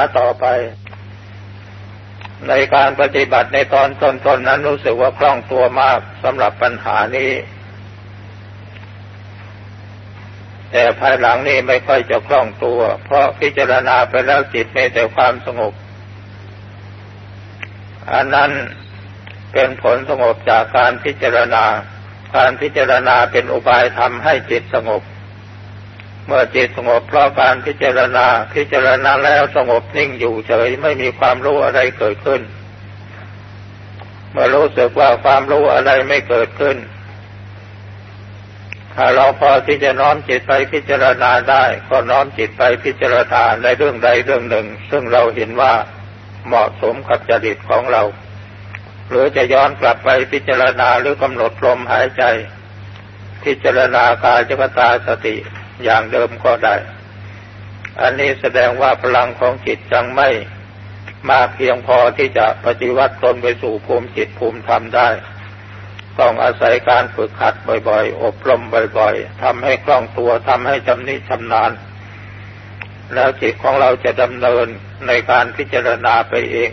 าต่อไป ในการปฏิบัติในตอนต้นๆนนั้นรู้สึกว่าคล่องตัวมากสำหรับปัญหานี้ แต่ภายหลังนี้ไม่ค่อยจะคล่องตัว เพราะพิจารณาไปแล้วจิตไม่แต่ความสงบอันนั้นเป็นผลสงบจากการพิจารณา การพิจารณาเป็นอุบายทำให้จิตสงบ เมื่อจิตสงบเพราะการพิจารณา พิจารณาแล้วสงบนิ่งอยู่เฉยไม่มีความรู้อะไรเกิดขึ้น เมื่อรู้สึกว่าความรู้อะไรไม่เกิดขึ้น ถ้าเราพอที่จะน้อมจิตไปพิจารณาได้ ก็น้อมจิตไปพิจารณาในเรื่องใดเรื่องหนึ่ง ซึ่งเราเห็นว่าเหมาะสมกับจริตของเรา หรือจะย้อนกลับไปพิจารณาหรือกำหนดลมหายใจ พิจารณากายจกตาสติ อย่างเดิมก็ได้ อันนี้แสดงว่าพลังของจิตจังไม่มากเพียงพอที่จะปฏิวัติตนไปสู่ภูมิจิตภูมิธรรมได้ ต้องอาศัยการฝึกขัดบ่อยๆ อบรมบ่อยๆทำให้คล่องตัวทำให้จำนิชำนาญ แล้วจิตของเราจะดำเนินในการพิจารณาไปเอง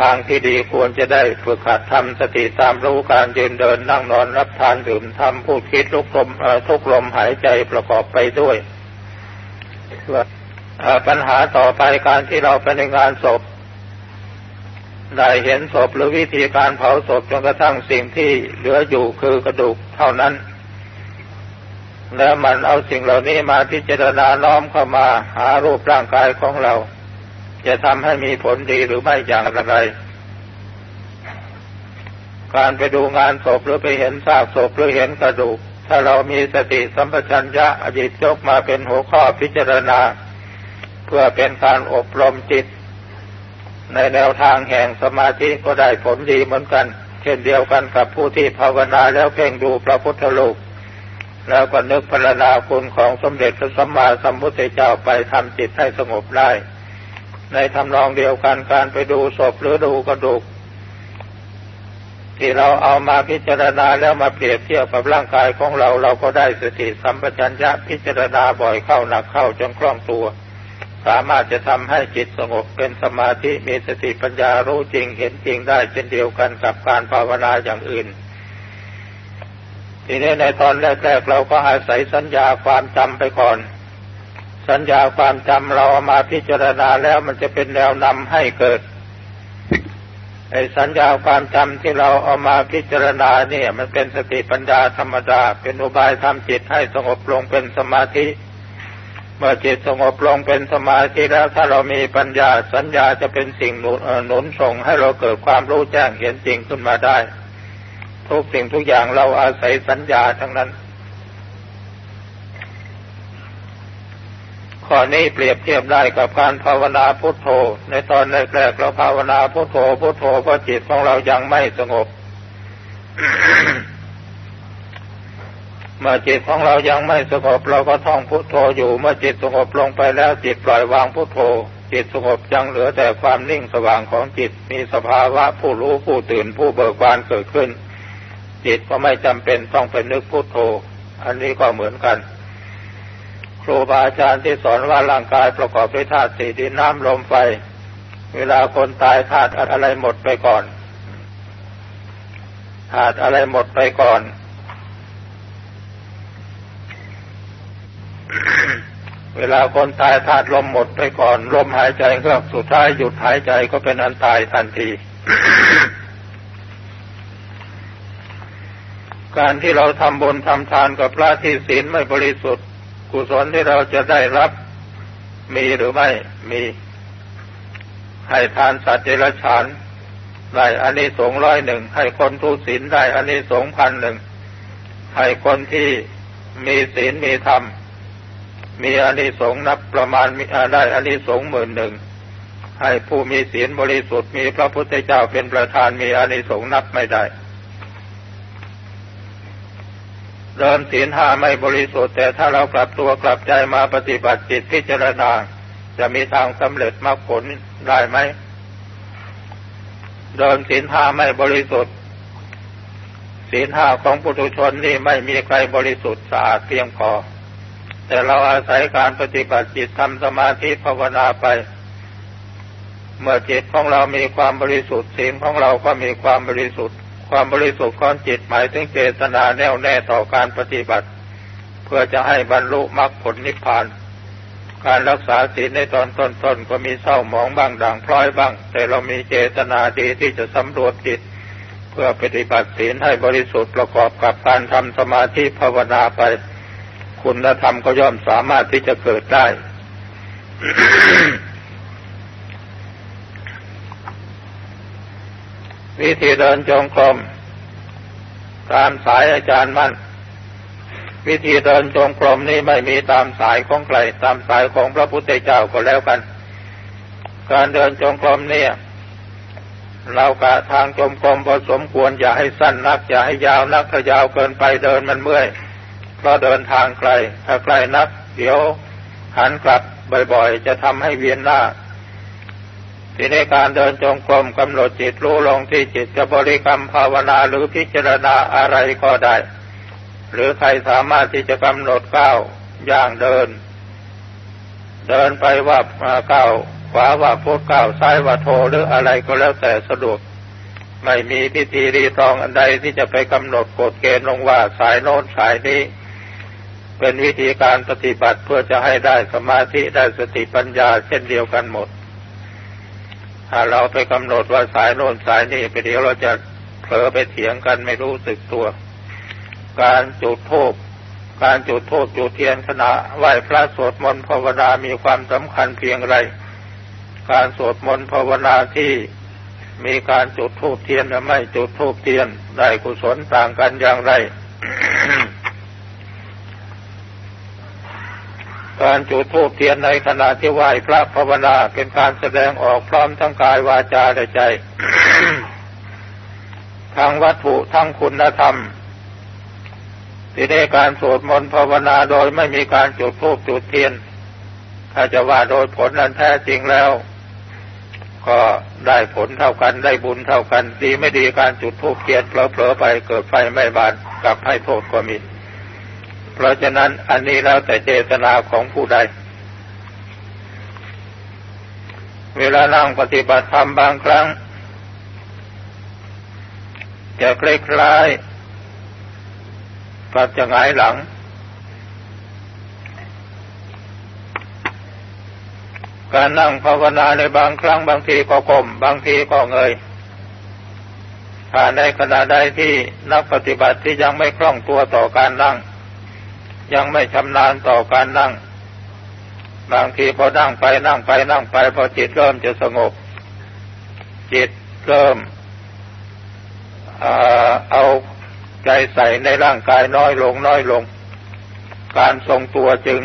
ทางที่ดีควรจะได้ฝึกหัดทำสติตามรู้การยืนเดินนั่งนอนรับทานดื่มทำพูดคิดลุกลมทุกลมหายใจประกอบไปด้วยปัญหาต่อไปการที่เราไปในงานศพ ได้เห็นศพหรือวิธีการเผาศพจนกระทั่งสิ่งที่เหลืออยู่คือกระดูกเท่านั้น แล้วมันเอาสิ่งเหล่านี้มาพิจารณาน้อมเข้ามาหารูปร่างกายของเรา จะทำให้มีผลดีหรือไม่อย่างไร การไปดูงานศพหรือไปเห็นซากศพหรือเห็นกระดูก ถ้าเรามีสติสัมปชัญญะอดีตยกมาเป็นหัวข้อพิจารณา เพื่อเป็นการอบรมจิต ในแนวทางแห่งสมาธิก็ได้ผลดีเหมือนกัน เช่นเดียวกันกับผู้ที่ภาวนาแล้วเพ่งดูพระพุทธรูปแล้วก็นึกพรรณนาคุณของสมเด็จพระสัมมาสัมพุทธเจ้าไปทำจิตให้สงบได้ ในทำนองเดียวกันการไปดูศพหรือดูกระดูก ที่เราเอามาพิจารณาแล้วมาเปรียบเทียบกับร่างกายของเราเราก็ได้สติสัมปชัญญะพิจารณาบ่อยเข้าหนักเข้าจนคล่องตัว สามารถจะทำให้จิตสงบเป็นสมาธิมีสติปัญญารู้จริงเห็นจริงได้เช่นเดียวกันกับการภาวนาอย่างอื่นทีนี้ในตอนแรกๆเราก็อาศัยสัญญาความจำไปก่อน สัญญาความจำเราเอามาพิจารณาแล้วมันจะเป็นแนวนำให้เกิดไอ้สัญญาความจำที่เราเอามาพิจารณาเนี่ย มันเป็นสติปัญญาธรรมดา เป็นอุบายทำจิตให้สงบลงเป็นสมาธิ เมื่อจิตสงบลงเป็นสมาธิแล้วถ้าเรามีปัญญาสัญญาจะเป็นสิ่งหนุนส่งให้เราเกิดความรู้แจ้งเห็นจริงขึ้นมาได้ ทุกสิ่งทุกอย่างเราอาศัยสัญญาทั้งนั้น ข้อนี้เปรียบเทียบได้กับการภาวนาพุทโธ ในตอนแรกๆเราภาวนาพุทโธพุทโธเพราะจิตของเรายังไม่สงบ เมื่อจิตของเรายังไม่สงบเราก็ท่องพุทโธอยู่ เมื่อจิตสงบลงไปแล้วจิตปล่อยวางพุทโธ จิตสงบยังเหลือแต่ความนิ่งสว่างของจิตมีสภาวะผู้รู้ผู้ตื่นผู้เบิกบานเกิดขึ้น จิตก็ไม่จำเป็นต้องไปนึกพุทโธ อันนี้ก็เหมือนกัน รูบาอาจารย์ที่สอนว่าร่างกายประกอบด้วยธาตุสี่ดินน้ำลมไฟ เวลาคนตายธาตุอะไรหมดไปก่อนธาตุอะไรหมดไปก่อน เวลาคนตายธาตุลมหมดไปก่อน ลมหายใจก็สุดท้ายหยุดหายใจก็เป็นอันตายทันทีการที่เราทำบุญทำทานกับพระที่ศีลไม่บริสุทธิ์ กุศลที่เราจะได้รับ มีหรือไม่มี ให้ทานสัตว์เดรัจฉานได้อันนี้สงร้อยหนึ่งให้คนทุศีลได้อันนี้สงพันหนึ่งให้คนที่มีศีลมีธรรม มีอันนี้สงนับประมาณได้อันนี้สงหมื่นหนึ่งให้ผู้มีศีลบริสุทธิ์มีพระพุทธเจ้าเป็นประธานมีอันนี้สงนับไม่ได้ เดิมศีลห้าไม่บริสุทธิ์แต่ถ้าเรากลับตัวกลับใจมาปฏิบัติจิตพิจารณา จะมีทางสำเร็จมรรคผลได้ไหมเดิมศีลห้าไม่บริสุทธิ์ศีลห้าของปุถุชนนี่ไม่มีใครบริสุทธิ์สะอาดเพียงพอ แต่เราอาศัยการปฏิบัติจิตทำสมาธิภาวนาไป เมื่อจิตของเรามีความบริสุทธิ์ศีลของเราก็มีความบริสุทธิ์ ความบริสุทธิ์ของจิตหมายถึงเจตนาแน่วแน่ต่อการปฏิบัติ เพื่อจะให้บรรลุมรรคผลนิพพาน การรักษาศีลในตอนต้นๆก็มีเศร้าหมองบ้างด่างพร้อยบ้าง แต่เรามีเจตนาดีที่จะสำรวจจิต เพื่อปฏิบัติศีลให้บริสุทธิ์ประกอบกับการทำสมาธิภาวนาไป คุณธรรมก็ย่อมสามารถที่จะเกิดได้ วิธีเดินจงกรมตามสายอาจารย์มั่น วิธีเดินจงกรมนี้ไม่มีตามสายของใครตามสายของพระพุทธเจ้าก็แล้วกัน การเดินจงกรมเนี่ย เรากะทางจงกรมพอสมควรอย่าให้สั้นนัก อย่าให้ยาวนักถ้ายาวเกินไปเดินมันเมื่อยเพราะเดินทางไกล ถ้าไกลนัก เดี๋ยวหันกลับบ่อยๆ จะทำให้เวียนหน้า ทีนี้การเดินจงกรมกำหนดจิตรู้ลงที่จิตจะบริกรรมภาวนาหรือพิจารณาอะไรก็ได้ หรือใครสามารถที่จะกำหนดก้าวอย่างเดิน เดินไปว่าก้าวขวาว่าพุทก้าวซ้ายว่าโทหรืออะไรก็แล้วแต่สะดวก ไม่มีพิธีรีตองอันใดที่จะไปกำหนดกฎเกณฑ์ลงว่าสายโน้นสายนี้ เป็นวิธีการปฏิบัติเพื่อจะให้ได้สมาธิได้สติปัญญาเช่นเดียวกันหมด ถ้าเราไปกำหนดว่าสายโน้นสายนี้ไปเดี๋ยวเราจะเผลอไปเถียงกันไม่รู้สึกตัว การจุดธูปการจุดธูปจุดเทียนขณะไหว้พระสวดมนต์ภาวนามีความสำคัญเพียงไร การสวดมนต์ภาวนาที่มีการจุดธูปเทียนหรือไม่จุดธูปเทียนได้กุศลต่างกันอย่างไร การจุดธูปเทียนในขณะที่ไหว้พระภาวนาเป็นการแสดงออกพร้อมทั้งกายวาจาและใจ ทั้งวัตถุทั้งคุณธรรมที่ได้การสวดมนต์ภาวนาโดยไม่มีการจุดธูปจุดเทียน ถ้าจะว่าโดยผลนั้นแท้จริงแล้ว ก็ได้ผลเท่ากันได้บุญเท่ากัน ดีไม่ดีการจุดธูปเทียนเผลอๆไปเกิดไฟไม่บานกลับให้โทษก็มี เพราะฉะนั้นอันนี้แล้วแต่เจตนาของผู้ใด เวลานั่งปฏิบัติธรรมบางครั้ง จะคล้ายๆกับจะหงายหลังการนั่งภาวนาในบางครั้งบางทีก็กลมบางทีก็เงยถ้าในขณะใดที่นักปฏิบัติที่ยังไม่คล่องตัวต่อการนั่ง ยังไม่ชำนาญต่อการนั่ง บางทีพอนั่งไปนั่งไปนั่งไป พอจิตเริ่มจะสงบ จิตเริ่มเอาใจใส่ในร่างกายน้อยลงน้อยลง การทรงตัวจึง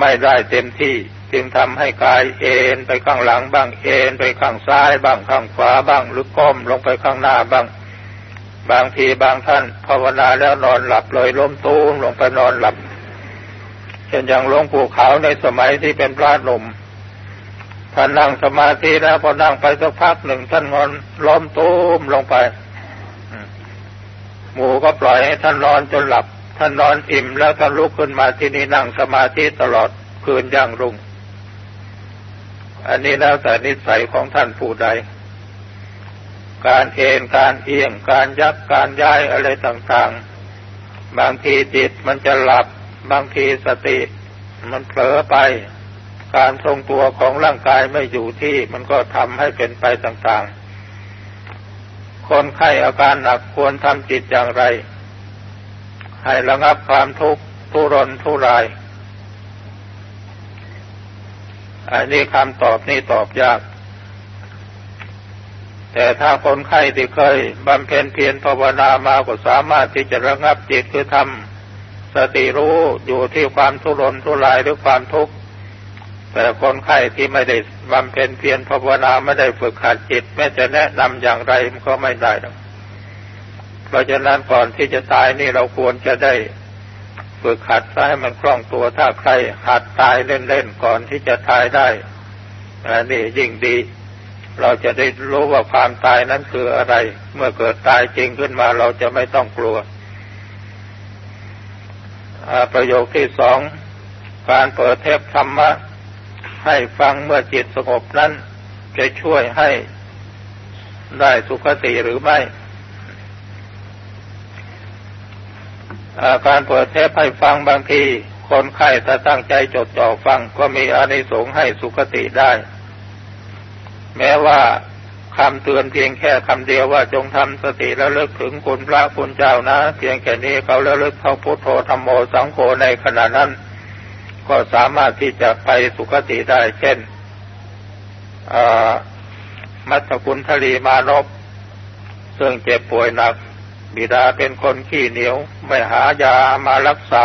ไม่ได้เต็มที่ จึงทำให้กายเอ็นไปข้างหลังบ้างเอ็นไปข้างซ้ายบ้างข้างขวาบ้าง หรือก้มลงไปข้างหน้าบ้าง บางทีบางท่านภาวนาแล้วนอนหลับเลยล้มตูมลงไปนอนหลับเช่นอย่างหลวงปู่ขาวในสมัยที่เป็นพระหนุ่มท่านนั่งสมาธิแล้วพอนั่งไปสักพักหนึ่งท่านนอนล้มตูมลงไป หมูก็ปล่อยให้ท่านนอนจนหลับ ท่านนอนอิ่มแล้วท่านลุกขึ้นมาที่นี่นั่งสมาธิตลอดคืนย่างรุ่ง อันนี้แล้วแต่นิสัยของท่านผู้ใด การเอนการเอียงการยักการย้ายอะไรต่างๆ บางทีจิตมันจะหลับบางทีสติมันเผลอไป การทรงตัวของร่างกายไม่อยู่ที่มันก็ทำให้เป็นไปต่างๆ คนไข้อาการหนักควรทำจิตอย่างไร ให้ระงับความทุกข์ทุรนทุราย อันนี้คำตอบนี่ตอบยาก แต่ถ้าคนไข้ที่เคยบำเพ็ญเพียรภาวนามาก็สามารถที่จะระงับจิตคือทำสติรู้อยู่ที่ความทุรนทุรายหรือความทุกข์แต่คนไข้ที่ไม่ได้บำเพ็ญเพียรภาวนาไม่ได้ฝึกขัดจิตแม้จะแนะนำอย่างไรมันก็ไม่ได้เพราะฉะนั้นก่อนที่จะตายนี่เราควรจะได้ฝึกขัดให้มันคล่องตัวถ้าใครหัดตายเล่นๆก่อนที่จะตายได้อันนี้ยิ่งดี เราจะได้รู้ว่าความตายนั้นคืออะไร เมื่อเกิดตายจริงขึ้นมาเราจะไม่ต้องกลัว ประโยคที่สองการเปิดเทปธรรมะ ให้ฟังเมื่อจิตสงบนั้น จะช่วยให้ได้สุขติหรือไม่ การเปิดเทปให้ฟังบางที คนไข้ถ้าตั้งใจจดจ่อฟังก็มีอานิสงส์ให้สุขติได้ แม้ว่าคำเตือนเพียงแค่คำเดียวว่าจงทำสติแล้วเลิกถึงคุณพระคุณเจ้านะ เพียงแค่นี้เขาแล้วเลิกเข้าพุทโธธรรมโมสังโฆในขณะนั้น ก็สามารถที่จะไปสุคติได้ เช่นมัตคุณทลีมานพซึ่งเจ็บป่วยหนัก บิดาเป็นคนขี้เหนียว ไม่หายามารักษา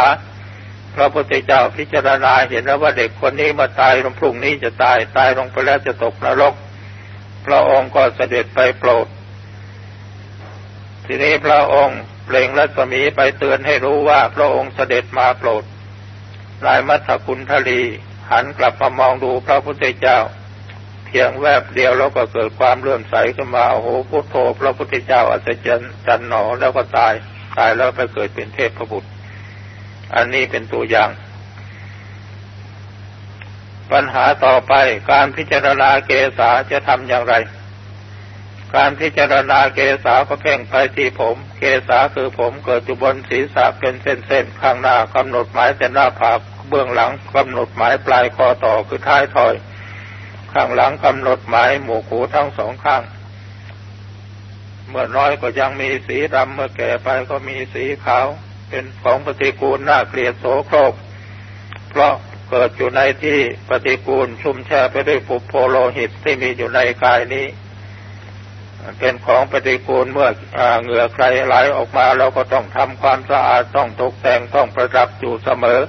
พระพุทธเจ้าพิจารณาเห็นแล้วว่าเด็กคนนี้มาตายลงพรุ่งนี้จะตายตายลงไปแล้วจะตกนรก พระองค์ก็เสด็จไปโปรด ทีนี้พระองค์เปล่งรัศมีไปเตือนให้รู้ว่าพระองค์เสด็จมาโปรด นายมัทคุณทลีหันกลับมามองดูพระพุทธเจ้า เพียงแวบเดียวแล้วก็เกิดความเลื่อมใสขึ้นมาโอ้โหพุทโธ พระพุทธเจ้าอัศจรรย์จันหนอแล้วก็ตาย ตายแล้วไปเกิดเป็นเทพพระบุตร อันนี้เป็นตัวอย่าง ปัญหาต่อไปการพิจารณาเกษาจะทำอย่างไร การพิจารณาเกษาก็เพ่งไปที่ผม เกษาคือผมเกิดอยู่บนศีรษะเป็นเส้นๆข้างหน้ากำหนดหมายแต่หน้าผากเบื้องหลังกำหนดหมายปลายคอต่อคือท้ายถอย ข้างหลังกำหนดหมายหมูขูทั้งสองข้าง เมื่อน้อยก็ยังมีสีดำเมื่อแก่ไปก็มีสีขาว เป็นของปฏิกูลน่าเกลียดโสโครกเพราะ เกิดอยู่ในที่ปฏิกูลชุ่มแช่ไปด้วยปุโพโลหิตที่มีอยู่ในกายนี้ เป็นของปฏิกูลเมื่อเหงื่อใครไหลออกมาเราก็ต้องทำความสะอาดต้องตกแต่งต้องประดับอยู่เสมอ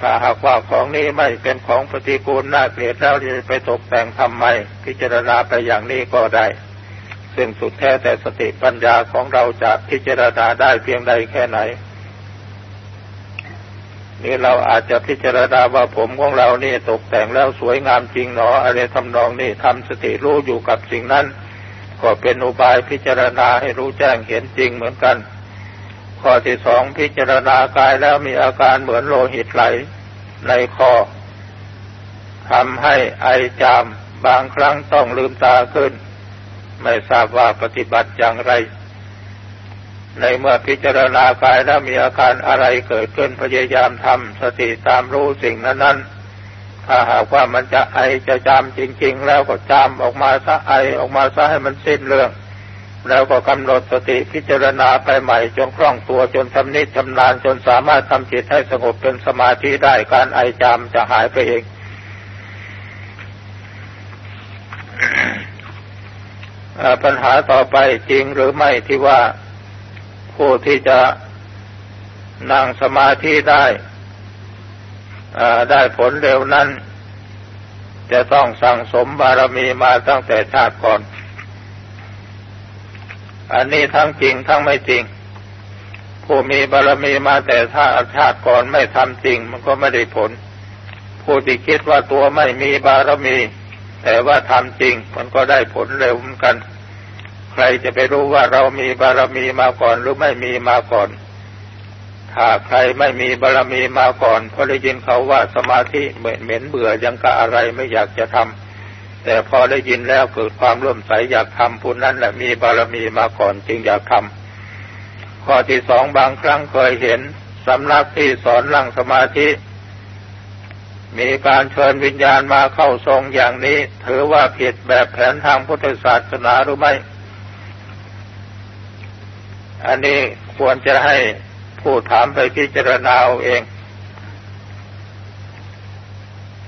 ถ้าหากว่าของนี้ไม่เป็นของปฏิกูลน่าเกลียดแล้วจะไปตกแต่งทำไม พิจารณาไปอย่างนี้ก็ได้ ซึ่งสุดแท้แต่สติปัญญาของเราจะพิจารณาได้เพียงใดแค่ไหน นี่เราอาจจะพิจารณาว่าผมของเรานี่ตกแต่งแล้วสวยงามจริงหนออะไรทำนองนี่ทำสติรู้อยู่กับสิ่งนั้น ก็เป็นอุบายพิจารณาให้รู้แจ้งเห็นจริงเหมือนกัน ข้อที่สองพิจารณากายแล้วมีอาการเหมือนโลหิตไหลในคอทำให้ไอจามบางครั้งต้องลืมตาขึ้น ไม่ทราบว่าปฏิบัติอย่างไร ในเมื่อพิจารณากายแล้วมีอาการอะไรเกิดขึ้นพยายามทำสติตามรู้สิ่งนั้นๆ ถ้าหากว่ามันจะไอจะจามจริง ๆ แล้วก็จามออกมาซะไอออกมาซะให้มันสิ้นเรื่อง แล้วก็กำหนดสติพิจารณาไปใหม่จนคล่องตัวจนทำนิชำนาญจนสามารถทำจิตให้สงบเป็นสมาธิได้การไอจามจะหายไปเองปัญหาต่อไปจริงหรือไม่ที่ว่า ผู้ที่จะนั่งสมาธิได้ได้ผลเร็วนั้น จะต้องสั่งสมบารมีมาตั้งแต่ชาติก่อน อันนี้ทั้งจริงทั้งไม่จริง ผู้มีบารมีมาแต่ชาติชาติก่อนไม่ทำจริง มันก็ไม่ได้ผล ผู้ที่คิดว่าตัวไม่มีบารมี แต่ว่าทำจริง มันก็ได้ผลเร็วเหมือนกัน รจะไปรู้ว่าเรามีบารมีมาก่อนหรือไม่มีมาก่อน ถ้าใครไม่มีบารมีมาก่อนพอได้ยินเขาว่าสมาธิเหม็นเหม็นเบื่อยังกะอะไรไม่อยากจะทำแต่พอได้ยินแล้วเกิดความร่วมใสอยากทำผู้นั้นแหละมีบารมีมาก่อนจึงอยากทำข้อที่สองบางครั้งเคยเห็นสำนักที่สอนนั่งสมาธิมีการเชิญวิญญาณมาเข้าทรงอย่างนี้ ถือว่าผิดแบบแผนทางพุทธศาสนาหรือไม่ อันนี้ควรจะให้ผู้ถามไปพิจารณาเอาเอง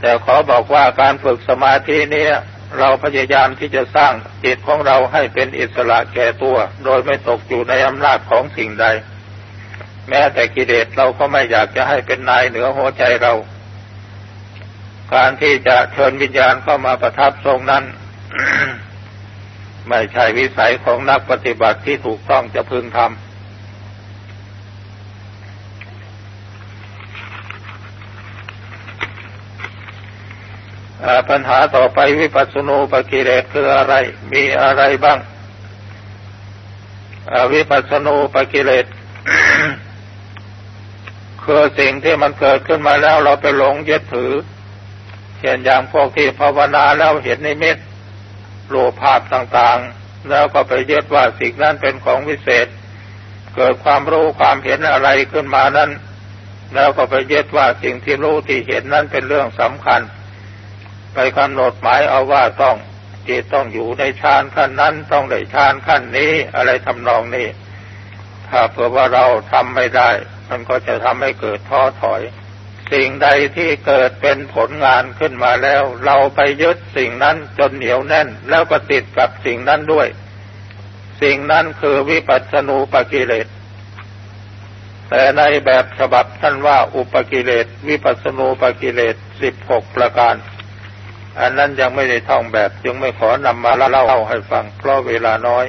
แต่ขอบอกว่าการฝึกสมาธินี้เราพยายามที่จะสร้างจิตของเราให้เป็นอิสระแก่ตัว โดยไม่ตกอยู่ในอำนาจของสิ่งใด แม้แต่กิเลสเราก็ไม่อยากจะให้เป็นนายเหนือหัวใจเรา การที่จะเชิญวิญญาณเข้ามาประทับทรงนั้น ไม่ใช่วิสัยของนักปฏิบัติที่ถูกต้องจะพึงทำปัญหาต่อไปวิปัสสนูปกิเลสคืออะไร มีอะไรบ้าง วิปัสสนูปกิเลสคือสิ่งที่มันเกิดขึ้นมาแล้วเราไปหลงยึดถือ เช่นอย่างพวกที่ภาวนาแล้วเห็นในเม็ด รูปภาพต่างๆ แล้วก็ไปยึดว่าสิ่งนั้นเป็นของวิเศษ เกิดความรู้ความเห็นอะไรขึ้นมานั้น แล้วก็ไปยึดว่าสิ่งที่รู้ที่เห็นนั้นเป็นเรื่องสำคัญ ไปกำหนดหมายเอาว่าต้องจิตต้องอยู่ในฌานขั้นนั้นต้องได้ฌานขั้นนี้อะไรทำนองนี้ ถ้าเผื่อว่าเราทำไม่ได้ มันก็จะทำให้เกิดท้อถอย สิ่งใดที่เกิดเป็นผลงานขึ้นมาแล้ว เราไปยึดสิ่งนั้นจนเหนียวแน่น แล้วก็ติดกับสิ่งนั้นด้วย สิ่งนั้นคือวิปัสสนูปกิเลสแต่ในแบบฉบับท่านว่าอุปกิเลส วิปัสสนูปกิเลสสิบหกประการ อันนั้นยังไม่ได้ท่องแบบ จึงไม่ขอนำมาเล่าให้ฟัง เพราะเวลาน้อย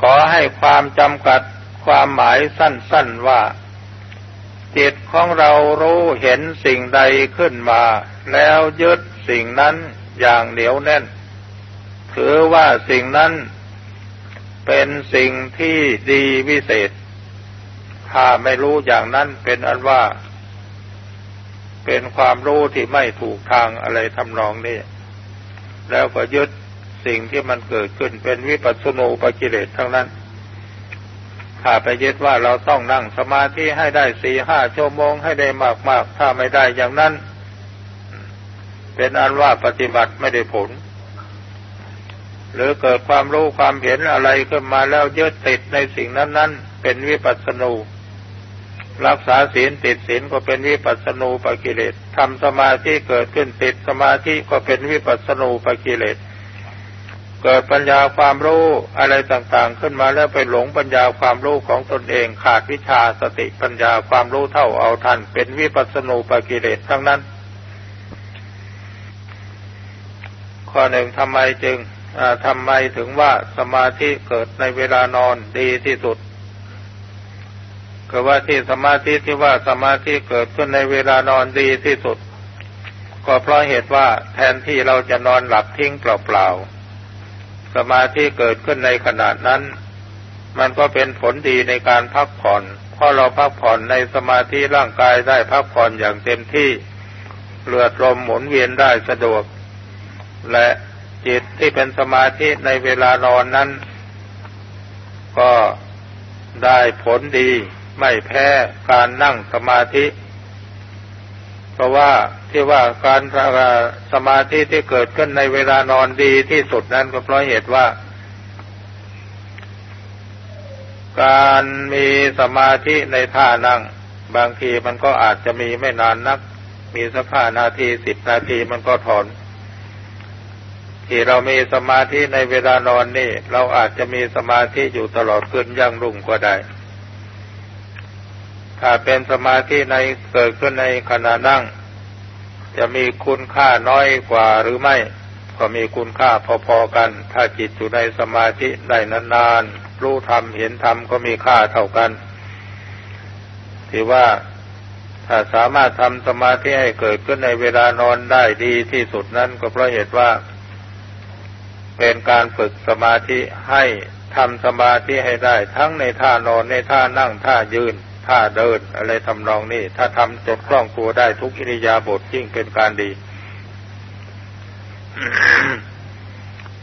ขอให้ความจำกัดความหมายสั้น ๆว่า จิตของเรารู้เห็นสิ่งใดขึ้นมา แล้วยึดสิ่งนั้นอย่างเหนียวแน่น ถือว่าสิ่งนั้นเป็นสิ่งที่ดีวิเศษ ถ้าไม่รู้อย่างนั้นเป็นอันว่า เป็นความรู้ที่ไม่ถูกทางอะไรทำนองนี้ แล้วก็ยึดสิ่งที่มันเกิดขึ้นเป็นวิปัสสนูปกิเลสทั้งนั้น ถ้าไปยึดว่าเราต้องนั่งสมาธิให้ได้สี่ห้าชั่วโมงให้ได้มากๆ ถ้าไม่ได้อย่างนั้น เป็นอันว่าปฏิบัติไม่ได้ผล หรือเกิดความรู้ความเห็นอะไรขึ้นมาแล้วยึดติดในสิ่งนั้น ๆ เป็นวิปัสสนูรักษาศีลติดศีลก็เป็นวิปัสสนูปกิเลสทำสมาธิเกิดขึ้นติดสมาธิก็เป็นวิปัสสนูปกิเลส เกิดปัญญาความรู้อะไรต่างๆ ขึ้นมาแล้วไปหลงปัญญาความรู้ของตนเองขาดวิชาสติปัญญาความรู้เท่าเอาทัน เป็นวิปัสสนูปกิเลสทั้งนั้น ข้อหนึ่งทำไมจึงทำไมถึงว่าสมาธิเกิดในเวลานอนดีที่สุดคือว่าที่สมาธิที่ว่าสมาธิเกิดขึ้นในเวลานอนดีที่สุด ก็เพราะเหตุว่าแทนที่เราจะนอนหลับทิ้งเปล่าๆ สมาธิเกิดขึ้นในขณะนั้น มันก็เป็นผลดีในการพักผ่อนเพราะเราพักผ่อนในสมาธิร่างกายได้พักผ่อนอย่างเต็มที่เลือดลมหมุนเวียนได้สะดวก และจิตที่เป็นสมาธิในเวลานอนนั้น ก็ได้ผลดีไม่แพ้การนั่งสมาธิ เพราะว่า ที่ว่าการสมาธิที่เกิดขึ้นในเวลานอนดีที่สุดนั้นก็เพราะเหตุว่า การมีสมาธิในท่านั่ง บางทีมันก็อาจจะมีไม่นานนัก มีสักห้านาทีสิบนาทีมันก็ถอนที่เรามีสมาธิในเวลานอนนี่ เราอาจจะมีสมาธิอยู่ตลอดคืนยั่งรุ่งก็ได้ ถ้าเป็นสมาธิในเกิดขึ้นในขณะนั่ง จะมีคุณค่าน้อยกว่าหรือไม่ ก็มีคุณค่าพอๆกัน ถ้าจิตอยู่ในสมาธิได้นานๆรู้ธรรมเห็นธรรมก็มีค่าเท่ากันที่ว่าถ้าสามารถทำสมาธิให้เกิดขึ้นในเวลานอนได้ดีที่สุดนั้นก็เพราะเหตุว่า เป็นการฝึกสมาธิให้ทำสมาธิให้ได้ ทั้งในท่านอนในท่านั่งท่ายืน ท่าเดินอะไรทำนองนี้ ถ้าทำจนคล่องตัวได้ทุกอิริยาบถยิ่งเป็นการดี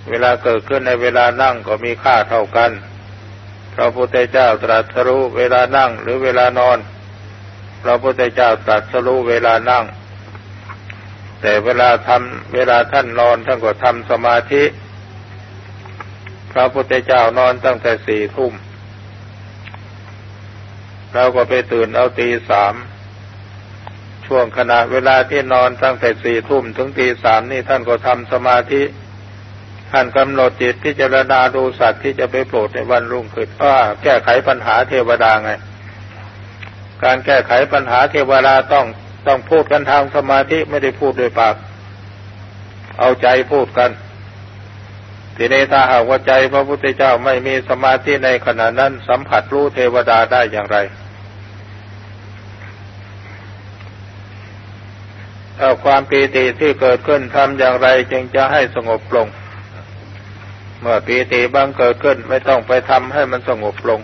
เวลาเกิดขึ้นในเวลานั่งก็มีค่าเท่ากัน พระพุทธเจ้าตรัสรู้เวลานั่งหรือเวลานอน พระพุทธเจ้าตรัสรู้เวลานั่ง แต่เวลาทำเวลาท่านนอนท่านก็ทำสมาธิ พระพุทธเจ้านอนตั้งแต่สี่ทุ่ม เราก็ไปตื่นเอาตีสาม ช่วงขณะเวลาที่นอนตั้งแต่สี่ทุ่มถึงตีสามนี่ท่านก็ทำสมาธิ ท่านกำหนดจิตพิจารณาดูสัตว์ที่จะไปโปรดในวันรุ่งขึ้นว่าแก้ไขปัญหาเทวดาไง การแก้ไขปัญหาเทวดาต้องต้องพูดกันทางสมาธิไม่ได้พูดโดยปาก เอาใจพูดกัน ทีนี้ถ้าหากว่าใจพระพุทธเจ้าไม่มีสมาธิในขณะนั้นสัมผัสรู้เทวดาได้อย่างไร ถ้าความปีติที่เกิดขึ้นทำอย่างไรจึงจะให้สงบลง เมื่อปีติบังเกิดขึ้นไม่ต้องไปทำให้มันสงบลงค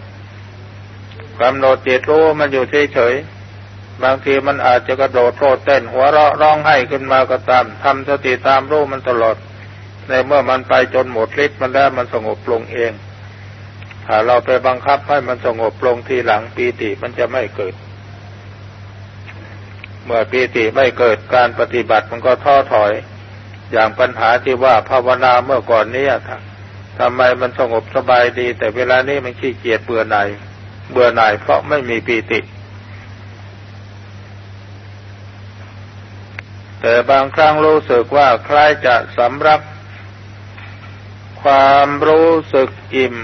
กำหนดจิตรู้มันอยู่เฉยๆบางทีมันอาจจะกระโดดโลดเต้นหัวเราะร้องไห้ขึ้นมาก็ตามทำสติตามรู้มันตลอด ในเมื่อมันไปจนหมดฤทธิ์มันแล้วมันสงบลงเอง ถ้าเราไปบังคับให้มันสงบลงทีหลังปีติมันจะไม่เกิด เมื่อปีติไม่เกิดการปฏิบัติมันก็ท้อถอย อย่างปัญหาที่ว่าภาวนาเมื่อก่อนนี้ทำไมมันสงบสบายดี แต่เวลานี้มันขี้เกียจเบื่อหน่ายเบื่อหน่ายเพราะไม่มีปีติแต่บางครั้งรู้สึกว่าใครจะสำรับ ความรู้สึกอิ่ม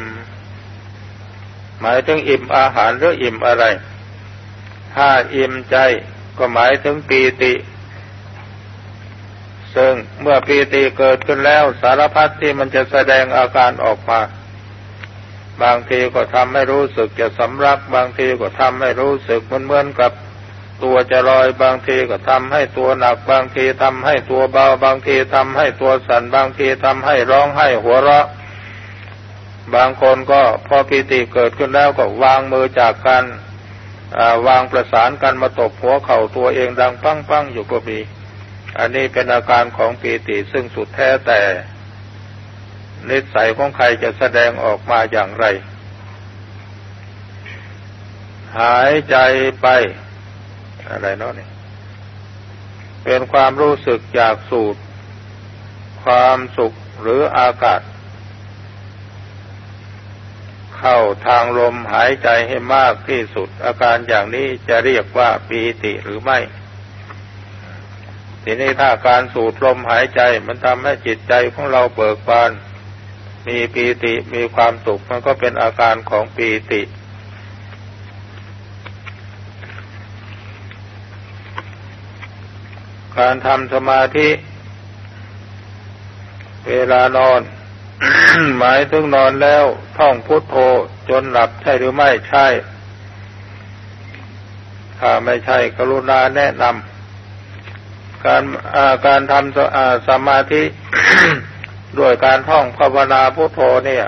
หมายถึงอิ่มอาหารหรืออิ่มอะไร ถ้าอิ่มใจก็หมายถึงปีติ ซึ่งเมื่อปีติเกิดขึ้นแล้วสารพัดที่มันจะแสดงอาการออกมาบางทีก็ทำให้รู้สึกจะสำรัก บางทีก็ทำให้รู้สึกมันเหมือนกับ ตัวจะลอยบางทีก็ทำให้ตัวหนักบางทีทำให้ตัวเบาบางทีทำให้ตัวสั่นบางทีทำให้ร้องให้หัวเราะ บางคนก็พอปีติเกิดขึ้นแล้วก็วางมือจากกันวางประสานกันมาตบหัวเข่าตัวเองดังปั้งปั้งอยู่ก็มีอันนี้เป็นอาการของปีติซึ่งสุดแท้แต่ นิสัยของใครจะแสดงออกมาอย่างไร หายใจไป อะไรเนาะนี่เป็นความรู้สึกจากสูตร ความสุขหรืออากาศ เข้าทางลมหายใจให้มากที่สุด อาการอย่างนี้จะเรียกว่าปีติหรือไม่ ทีนี้ถ้าการสูดลมหายใจมันทำให้จิตใจของเราเบิกบาน มีปีติมีความสุขมันก็เป็นอาการของปีติ การทำสมาธิ เวลานอน หมายถึงนอนแล้วท่องพุทโธจนหลับใช่หรือไม่ใช่ ถ้าไม่ใช่กรุณาแนะนำการการทำสมาธิด้วยการท่องภาวนาพุทโธเนี่ย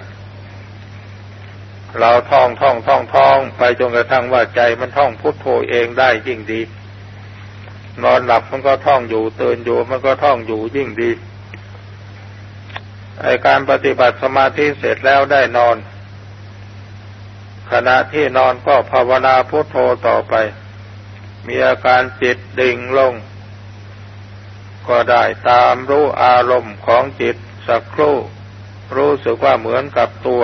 เราท่องท่องท่องท่องไปจนกระทั่งว่าใจมันท่องพุทโธเองได้ยิ่งดี นอนหลับมันก็ท่องอยู่ตื่นอยู่มันก็ท่องอยู่ยิ่งดีไอการปฏิบัติสมาธิเสร็จแล้วได้นอน ขณะที่นอนก็ภาวนาพุทโธต่อไป มีอาการจิตดิ่งลง ก็ได้ตามรู้อารมณ์ของจิตสักครู่ รู้สึกว่าเหมือนกับตัว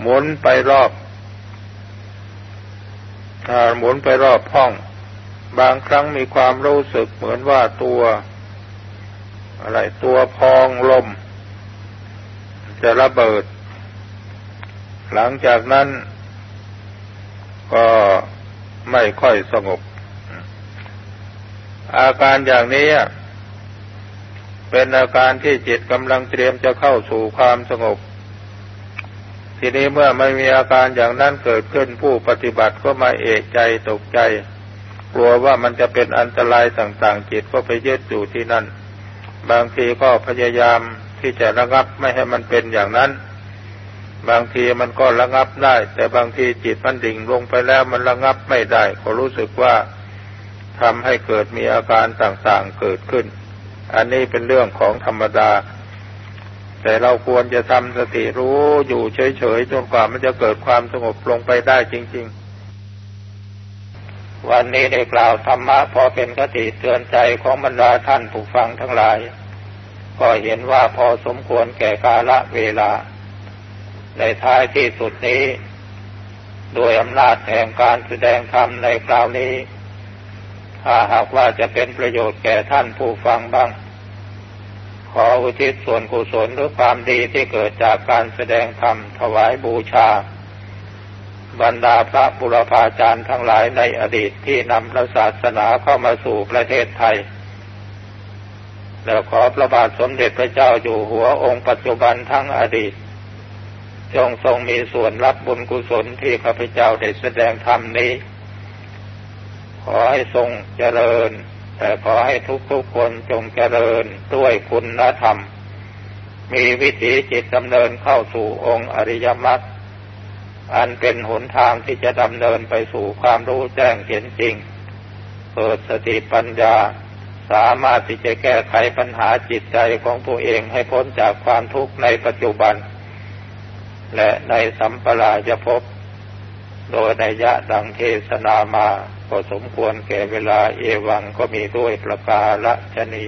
หมุนไปรอบหมุนไปรอบห้อง บางครั้งมีความรู้สึกเหมือนว่าตัว อะไรตัวพองลม จะระเบิด หลังจากนั้น ก็ไม่ค่อยสงบ อาการอย่างนี้เป็นอาการที่จิตกำลังเตรียมจะเข้าสู่ความสงบ ทีนี้เมื่อไม่มีอาการอย่างนั้นเกิดขึ้นผู้ปฏิบัติก็มาเอกใจตกใจ กลัวว่ามันจะเป็นอันตรายต่างๆ จิตก็ไปยึดอยู่ที่นั่น บางทีก็พยายามที่จะระงับไม่ให้มันเป็นอย่างนั้น บางทีมันก็ระงับได้ แต่บางทีจิตมันดิ่งลงไปแล้วมันระงับไม่ได้ ก็รู้สึกว่าทำให้เกิดมีอาการต่างๆเกิดขึ้น อันนี้เป็นเรื่องของธรรมดา แต่เราควรจะทำสติรู้อยู่เฉยๆจนกว่ามันจะเกิดความสงบลงไปได้จริง ๆ วันนี้ได้กล่าวธรรมะพอเป็นคติเตือนใจของบรรดาท่านผู้ฟังทั้งหลาย ก็เห็นว่าพอสมควรแก่กาละเวลา ในท้ายที่สุดนี้ โดยอำนาจแห่งการแสดงธรรมในคราวนี้ ถ้าหากว่าจะเป็นประโยชน์แก่ท่านผู้ฟังบ้าง ขออุทิศส่วนกุศลหรือความดีที่เกิดจากการแสดงธรรมถวายบูชา บรรดาพระบุรพาจารย์ทั้งหลายในอดีตที่นำพระศาสนาเข้ามาสู่ประเทศไทย แล้วขอพระบาทสมเด็จพระเจ้าอยู่หัวองค์ปัจจุบันทั้งอดีต จงทรงมีส่วนรับบุญกุศลที่ข้าพเจ้าได้แสดงธรรมนี้ ขอให้ทรงเจริญ แต่ขอให้ทุกๆคนจงเจริญด้วยคุณธรรม มีวิถีจิตดำเนินเข้าสู่องค์อริยมรรค อันเป็นหนทางที่จะดำเนินไปสู่ความรู้แจ้งเห็นจริง เกิดสติปัญญา สามารถที่จะแก้ไขปัญหาจิตใจของตัวเองให้พ้นจากความทุกข์ในปัจจุบัน และในสัมปราจะพบโดยในยะดังเทศนามาก็สมควรแก่เวลาเอวังก็มีด้วยประกาศชนี